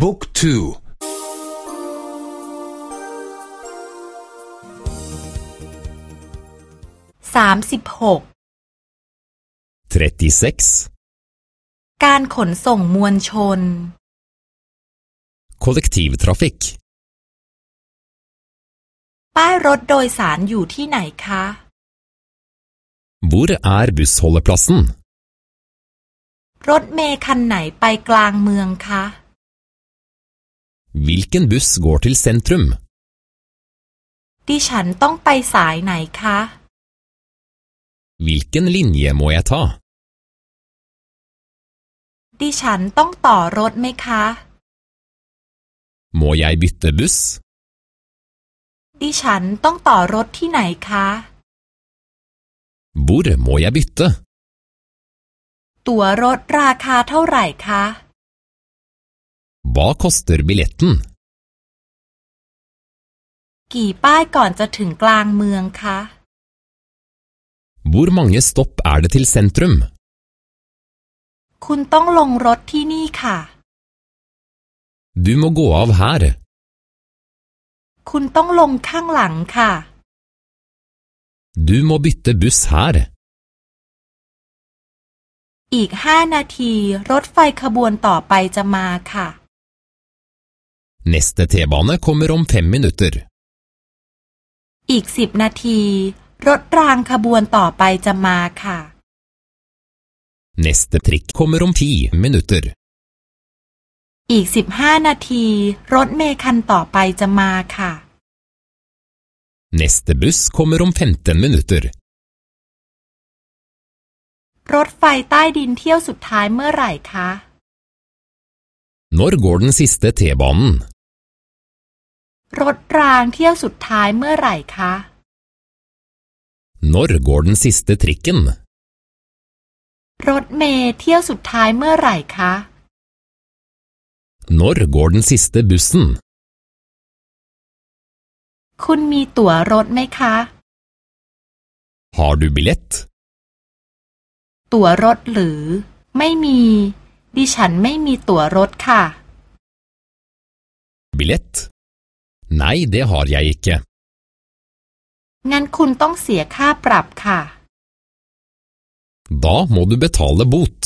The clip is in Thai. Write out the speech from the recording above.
บุ๊กทูสามสิบหกการขนส่งมวลชน kollektivtrafikk ป้ายรถโดยสารอยู่ที่ไหนคะ Hvor er bussholdeplassen? รถเมล์คันไหนไปกลางเมืองคะ Hvilken buss går til sentrum? ดิฉันต้องไปสายไหนคะ Hvilken linje må jeg ta? ดิฉันต้องต่อรถไหมคะ Må jeg bytte buss? ดิฉันต้องต่อรถที่ไหนคะ Hvor må jeg bytte? ตั๋วรถราคาเท่าไหร่คะ Hva koster billetten? กี่ป้ายก่อนจะถึงกลางเมืองคะ Hvor mange stopp er det til sentrum? คุณต้องลงรถที่นี่ค่ะ Du må gå av her. คุณต้องลงข้างหลังค่ะ Du må bytte buss her. อีกห้านาทีรถไฟขบวนต่อไปจะมาค่ะ Neste T-bane kommer om fem minutter. อีกสิบนาที รถรางขบวนต่อไปจะมาค่ะ Neste trikk kommer om ti minutter. อีกสิบห้านาที รถเมล์คันต่อไปจะมาค่ะ Neste buss kommer om 15 minutter. รถไฟใต้ดินเที่ยวสุดท้ายเมื่อไหร่คะ Når går den siste T-banen? รถรางเที่ยวสุดท้ายเมื่อไหร่คะ Når går den siste trikken? รถเมล์เที่ยวสุดท้ายเมื่อไหร่คะ Når går den siste bussen? คุณมีตั๋วรถไหมคะ Har du billett? ตั๋วรถหรือ ไม่มี ดิฉันไม่มีตั๋วรถค่ะ Billett? Nei, det har jeg ikke. งั้นคุณต้องเสียค่าปรับค่ะ Da må du betale bot.